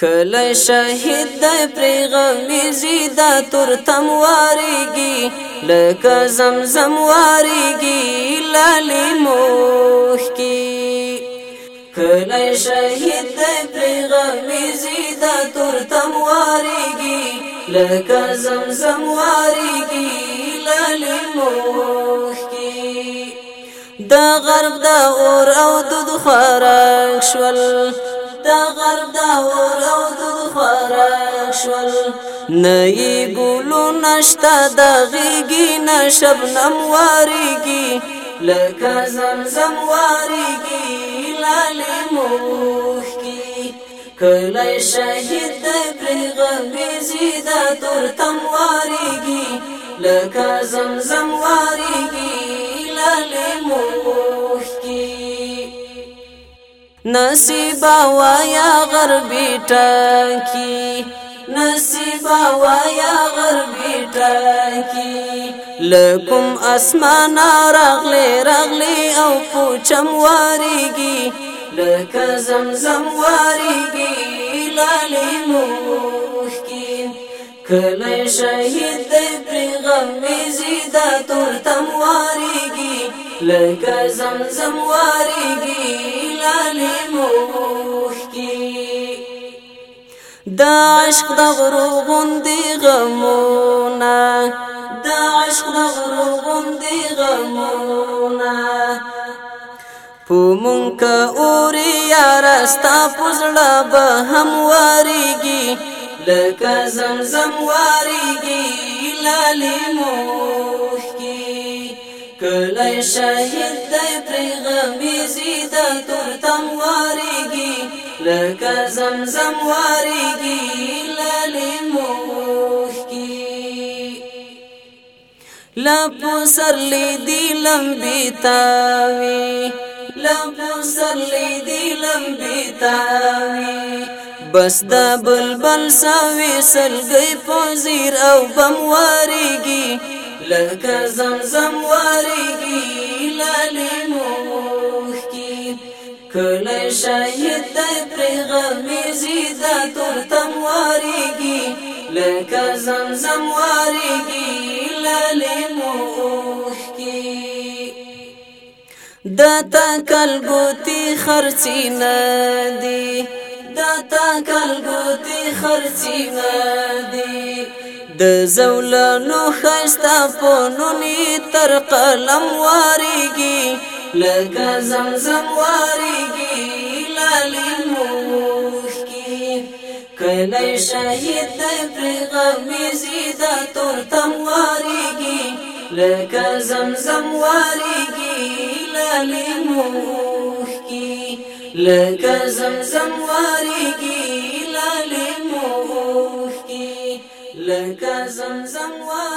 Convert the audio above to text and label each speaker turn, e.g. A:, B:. A: کله شهید د پیغمبر زیدا تر تم واریږي لکه زمزم واریږي لالی موخ کی کله شهید د پیغمبر زیدا تر تم واریږي لکه زمزم واریږي لالی موخ کی د غرب د اور او د خوراک شول دا غرب دا ورو د خوراک شول نئی ګلو نشتا دا غیږي نشب نم واریږي لکه زمزم واریږي لالې موخ کی کله شهید پر غمې زیدا تر تم واریږي لکه زمزم واریږي نصیبا وایا غربی ټکی نصیبا وایا غربی ټکی لکم اسمان راغلی راغلی او پوچم واریږي لکه زمزم واریږي لالی موخ کی کله شهید دی پرغم زیدا تور تم واریږي لکه زمزم واریږي لاله موخ کی دا عشق د غرو غوندې غمونه دا عشق د غرو غوندې غمونه پومونک اوري یار ستا پزړه به هم واریږي لکه زمزم واریږي لاله موخ کله شهید دی پرې غمیزي د تور تم واريږي لکه زمزم واريږي لالي موخ کی لپو سر لیدی لمبی تاوی لپو سر لیدی لمبی تاوی بس دا بلبل ساوی سلګي پوزیر او بم واريږي لك زمزم واریږي لالې موخ کی کله شهید د پیغمبر زیدا تر تم زمزم واریږي لالې موخ کی د تا کلبوتی خرچی ندی دا تا کلبوتی د زولانو خستا په نونی تر قلم واریږي لکه زمزم واریږي لالی موخ کی کله شهید د پیغمبر زیدا تر تم واریږي لکه زمزم واریږي لالی موخ کی لکه زمزم واریږي لك زمزم و